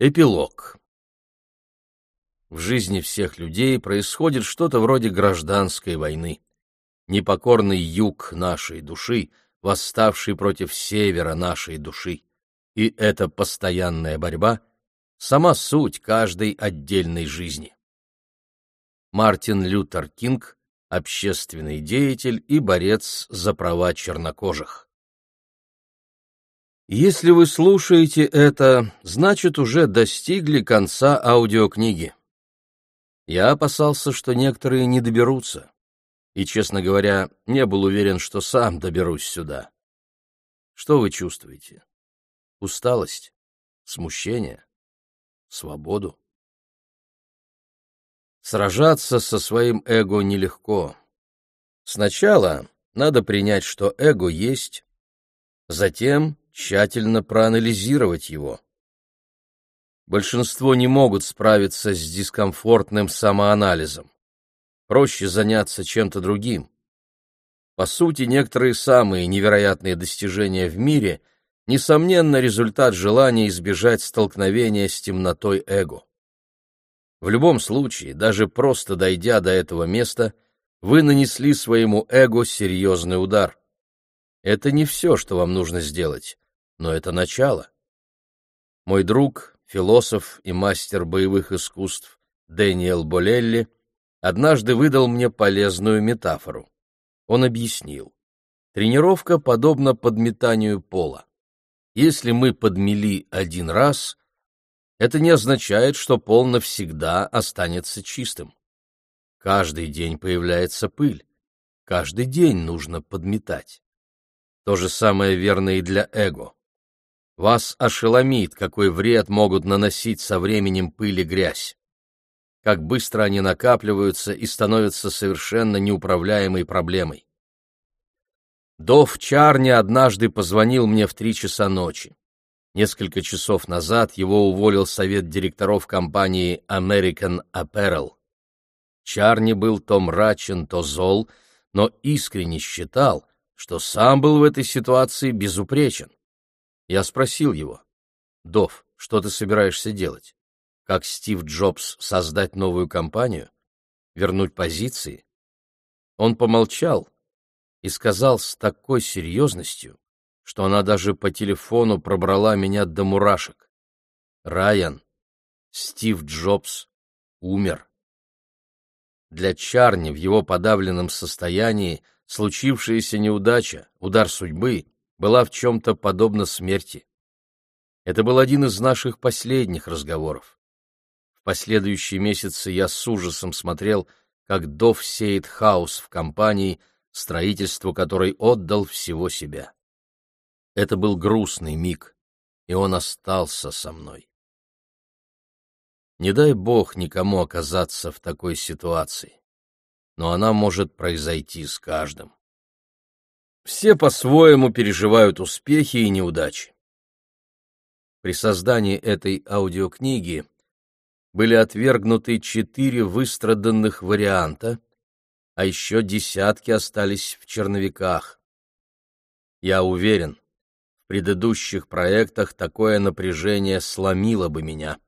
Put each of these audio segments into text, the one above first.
Эпилог. В жизни всех людей происходит что-то вроде гражданской войны. Непокорный юг нашей души, восставший против севера нашей души. И эта постоянная борьба — сама суть каждой отдельной жизни. Мартин Лютер Кинг, общественный деятель и борец за права чернокожих. Если вы слушаете это, значит, уже достигли конца аудиокниги. Я опасался, что некоторые не доберутся, и, честно говоря, не был уверен, что сам доберусь сюда. Что вы чувствуете? Усталость? Смущение? Свободу? Сражаться со своим эго нелегко. Сначала надо принять, что эго есть, затем тщательно проанализировать его. Большинство не могут справиться с дискомфортным самоанализом. Проще заняться чем-то другим. По сути, некоторые самые невероятные достижения в мире — несомненно результат желания избежать столкновения с темнотой эго. В любом случае, даже просто дойдя до этого места, вы нанесли своему эго серьезный удар. Это не все, что вам нужно сделать но это начало. Мой друг, философ и мастер боевых искусств Дэниел Болелли однажды выдал мне полезную метафору. Он объяснил. Тренировка подобна подметанию пола. Если мы подмели один раз, это не означает, что пол навсегда останется чистым. Каждый день появляется пыль. Каждый день нужно подметать. То же самое верно и для эго. Вас ошеломит, какой вред могут наносить со временем пыль и грязь. Как быстро они накапливаются и становятся совершенно неуправляемой проблемой. Дов Чарни однажды позвонил мне в три часа ночи. Несколько часов назад его уволил совет директоров компании American Apparel. Чарни был то мрачен, то зол, но искренне считал, что сам был в этой ситуации безупречен. Я спросил его, «Дов, что ты собираешься делать? Как Стив Джобс создать новую компанию? Вернуть позиции?» Он помолчал и сказал с такой серьезностью, что она даже по телефону пробрала меня до мурашек. «Райан, Стив Джобс умер». Для Чарни в его подавленном состоянии случившаяся неудача, удар судьбы — была в чем-то подобна смерти. Это был один из наших последних разговоров. В последующие месяцы я с ужасом смотрел, как Дов сеет хаос в компании, строительству которой отдал всего себя. Это был грустный миг, и он остался со мной. Не дай бог никому оказаться в такой ситуации, но она может произойти с каждым. Все по-своему переживают успехи и неудачи. При создании этой аудиокниги были отвергнуты четыре выстраданных варианта, а еще десятки остались в черновиках. Я уверен, в предыдущих проектах такое напряжение сломило бы меня.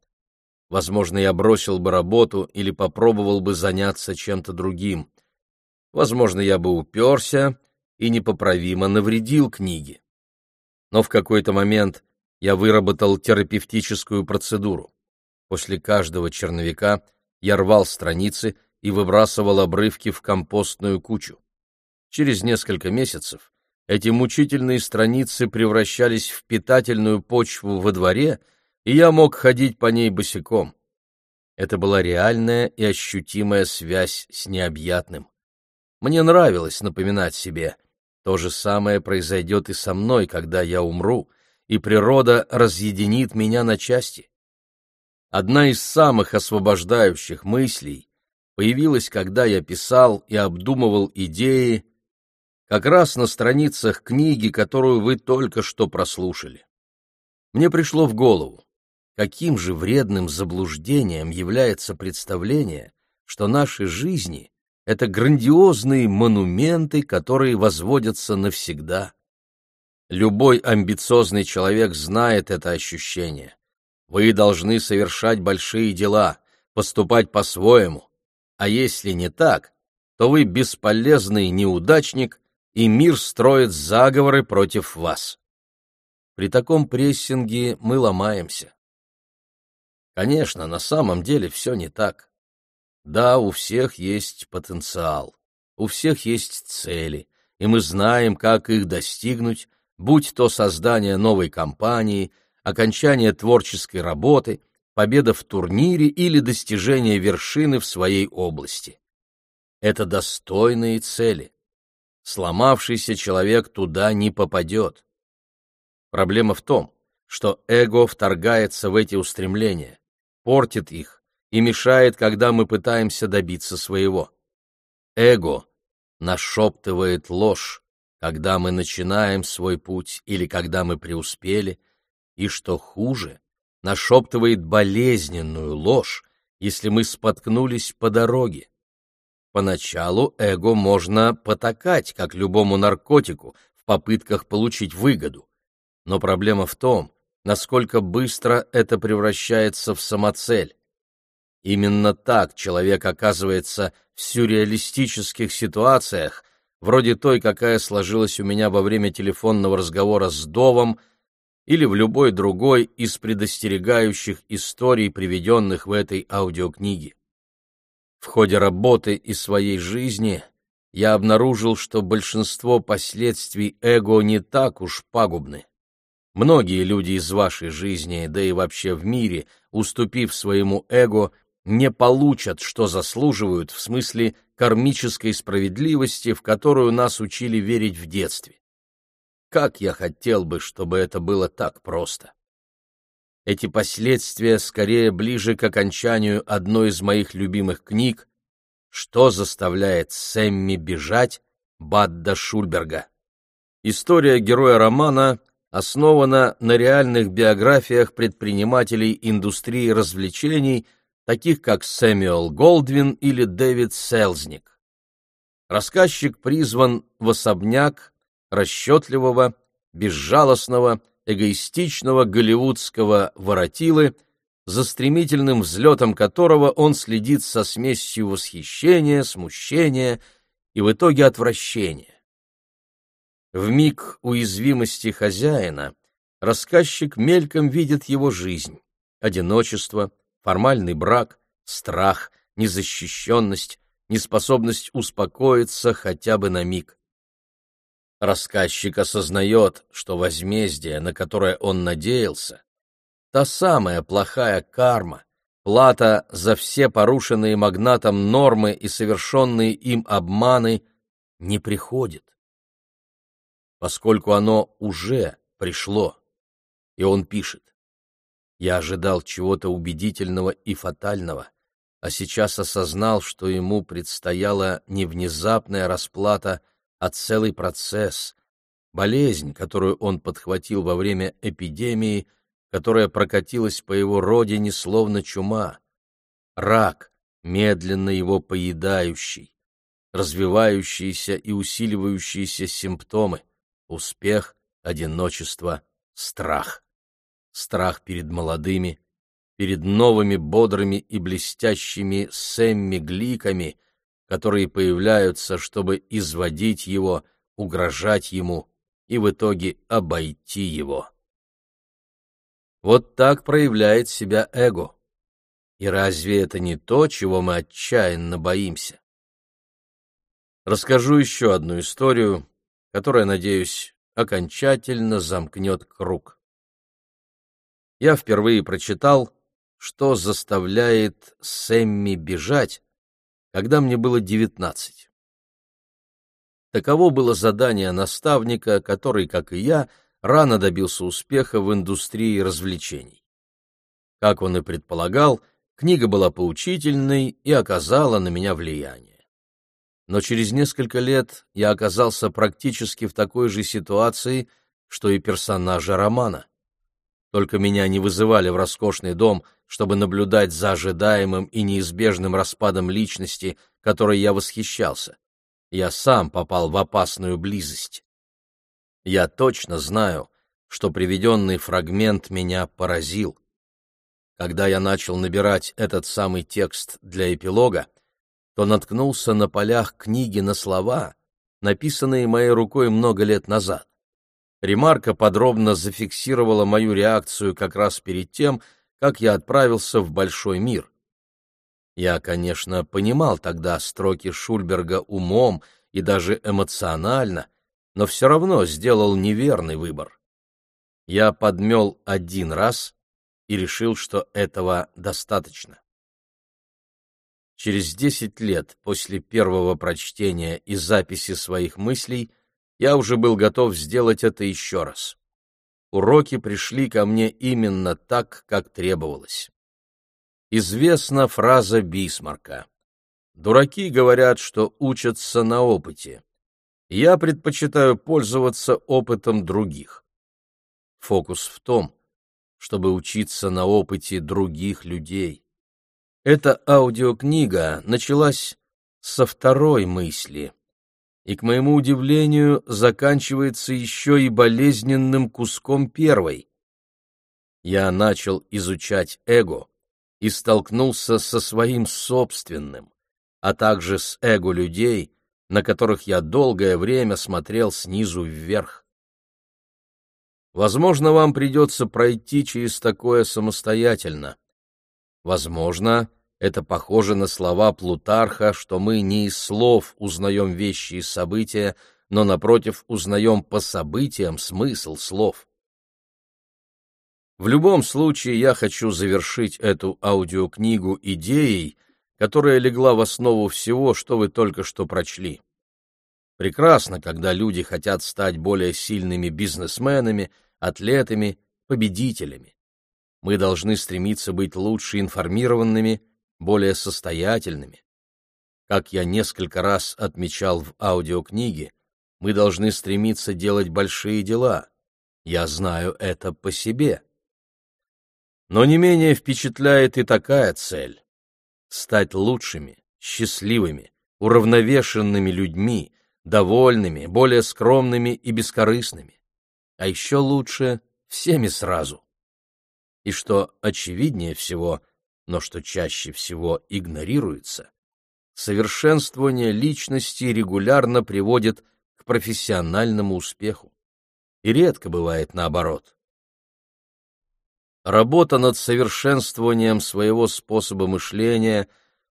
Возможно, я бросил бы работу или попробовал бы заняться чем-то другим. Возможно, я бы уперся и непоправимо навредил книге. Но в какой-то момент я выработал терапевтическую процедуру. После каждого черновика я рвал страницы и выбрасывал обрывки в компостную кучу. Через несколько месяцев эти мучительные страницы превращались в питательную почву во дворе, и я мог ходить по ней босиком. Это была реальная и ощутимая связь с необъятным. Мне нравилось напоминать себе — то же самое произойдет и со мной, когда я умру, и природа разъединит меня на части. Одна из самых освобождающих мыслей появилась, когда я писал и обдумывал идеи как раз на страницах книги, которую вы только что прослушали. Мне пришло в голову, каким же вредным заблуждением является представление, что наши жизни это грандиозные монументы, которые возводятся навсегда. Любой амбициозный человек знает это ощущение. Вы должны совершать большие дела, поступать по-своему. А если не так, то вы бесполезный неудачник, и мир строит заговоры против вас. При таком прессинге мы ломаемся. Конечно, на самом деле все не так. Да, у всех есть потенциал, у всех есть цели, и мы знаем, как их достигнуть, будь то создание новой компании, окончание творческой работы, победа в турнире или достижение вершины в своей области. Это достойные цели. Сломавшийся человек туда не попадет. Проблема в том, что эго вторгается в эти устремления, портит их и мешает, когда мы пытаемся добиться своего. Эго нашептывает ложь, когда мы начинаем свой путь или когда мы преуспели, и, что хуже, нашептывает болезненную ложь, если мы споткнулись по дороге. Поначалу эго можно потакать, как любому наркотику, в попытках получить выгоду. Но проблема в том, насколько быстро это превращается в самоцель. Именно так человек оказывается в сюрреалистических ситуациях, вроде той, какая сложилась у меня во время телефонного разговора с Довом, или в любой другой из предостерегающих историй, приведенных в этой аудиокниге. В ходе работы и своей жизни я обнаружил, что большинство последствий эго не так уж пагубны. Многие люди из вашей жизни, да и вообще в мире, уступив своему эго, не получат, что заслуживают в смысле кармической справедливости, в которую нас учили верить в детстве. Как я хотел бы, чтобы это было так просто. Эти последствия скорее ближе к окончанию одной из моих любимых книг «Что заставляет Сэмми бежать» Бадда Шульберга. История героя романа основана на реальных биографиях предпринимателей индустрии развлечений – таких как Сэмюэл Голдвин или Дэвид Селзник. Рассказчик призван в особняк расчетливого, безжалостного, эгоистичного голливудского воротилы, за стремительным взлетом которого он следит со смесью восхищения, смущения и в итоге отвращения. В миг уязвимости хозяина рассказчик мельком видит его жизнь, одиночество, формальный брак, страх, незащищенность, неспособность успокоиться хотя бы на миг. Рассказчик осознает, что возмездие, на которое он надеялся, та самая плохая карма, плата за все порушенные магнатом нормы и совершенные им обманы, не приходит. Поскольку оно уже пришло, и он пишет. Я ожидал чего-то убедительного и фатального, а сейчас осознал, что ему предстояла не внезапная расплата, а целый процесс, болезнь, которую он подхватил во время эпидемии, которая прокатилась по его родине словно чума, рак, медленно его поедающий, развивающиеся и усиливающиеся симптомы, успех, одиночество, страх страх перед молодыми, перед новыми бодрыми и блестящими Сэмми-гликами, которые появляются, чтобы изводить его, угрожать ему и в итоге обойти его. Вот так проявляет себя эго. И разве это не то, чего мы отчаянно боимся? Расскажу еще одну историю, которая, надеюсь, окончательно замкнет круг я впервые прочитал, что заставляет Сэмми бежать, когда мне было девятнадцать. Таково было задание наставника, который, как и я, рано добился успеха в индустрии развлечений. Как он и предполагал, книга была поучительной и оказала на меня влияние. Но через несколько лет я оказался практически в такой же ситуации, что и персонажа романа. Только меня не вызывали в роскошный дом, чтобы наблюдать за ожидаемым и неизбежным распадом личности, которой я восхищался. Я сам попал в опасную близость. Я точно знаю, что приведенный фрагмент меня поразил. Когда я начал набирать этот самый текст для эпилога, то наткнулся на полях книги на слова, написанные моей рукой много лет назад. Ремарка подробно зафиксировала мою реакцию как раз перед тем, как я отправился в большой мир. Я, конечно, понимал тогда строки Шульберга умом и даже эмоционально, но все равно сделал неверный выбор. Я подмел один раз и решил, что этого достаточно. Через десять лет после первого прочтения и записи своих мыслей я уже был готов сделать это еще раз. Уроки пришли ко мне именно так, как требовалось. Известна фраза Бисмарка. «Дураки говорят, что учатся на опыте. Я предпочитаю пользоваться опытом других». Фокус в том, чтобы учиться на опыте других людей. Эта аудиокнига началась со второй мысли и, к моему удивлению, заканчивается еще и болезненным куском первой. Я начал изучать эго и столкнулся со своим собственным, а также с эго людей, на которых я долгое время смотрел снизу вверх. Возможно, вам придется пройти через такое самостоятельно. Возможно, это похоже на слова Плутарха, что мы не из слов узнаем вещи и события, но, напротив, узнаем по событиям смысл слов. В любом случае, я хочу завершить эту аудиокнигу идеей, которая легла в основу всего, что вы только что прочли. Прекрасно, когда люди хотят стать более сильными бизнесменами, атлетами, победителями мы должны стремиться быть лучше информированными, более состоятельными. Как я несколько раз отмечал в аудиокниге, мы должны стремиться делать большие дела. Я знаю это по себе. Но не менее впечатляет и такая цель — стать лучшими, счастливыми, уравновешенными людьми, довольными, более скромными и бескорыстными. А еще лучше — всеми сразу и что очевиднее всего, но что чаще всего игнорируется, совершенствование личности регулярно приводит к профессиональному успеху. И редко бывает наоборот. Работа над совершенствованием своего способа мышления,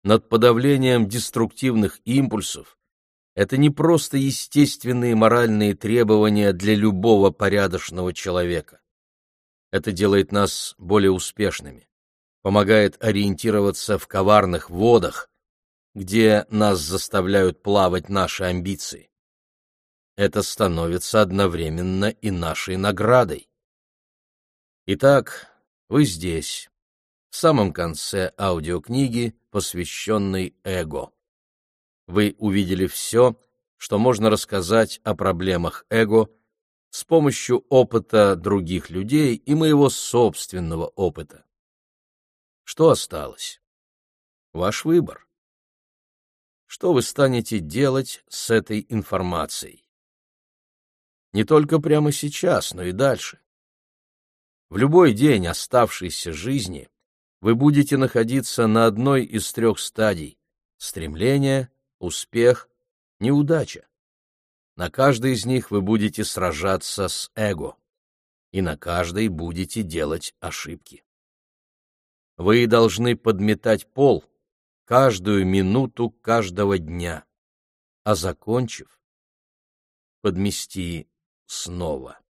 над подавлением деструктивных импульсов — это не просто естественные моральные требования для любого порядочного человека. Это делает нас более успешными, помогает ориентироваться в коварных водах, где нас заставляют плавать наши амбиции. Это становится одновременно и нашей наградой. Итак, вы здесь, в самом конце аудиокниги, посвященной эго. Вы увидели все, что можно рассказать о проблемах эго – с помощью опыта других людей и моего собственного опыта. Что осталось? Ваш выбор. Что вы станете делать с этой информацией? Не только прямо сейчас, но и дальше. В любой день оставшейся жизни вы будете находиться на одной из трех стадий — стремление, успех, неудача. На каждой из них вы будете сражаться с эго, и на каждой будете делать ошибки. Вы должны подметать пол каждую минуту каждого дня, а закончив, подмести снова.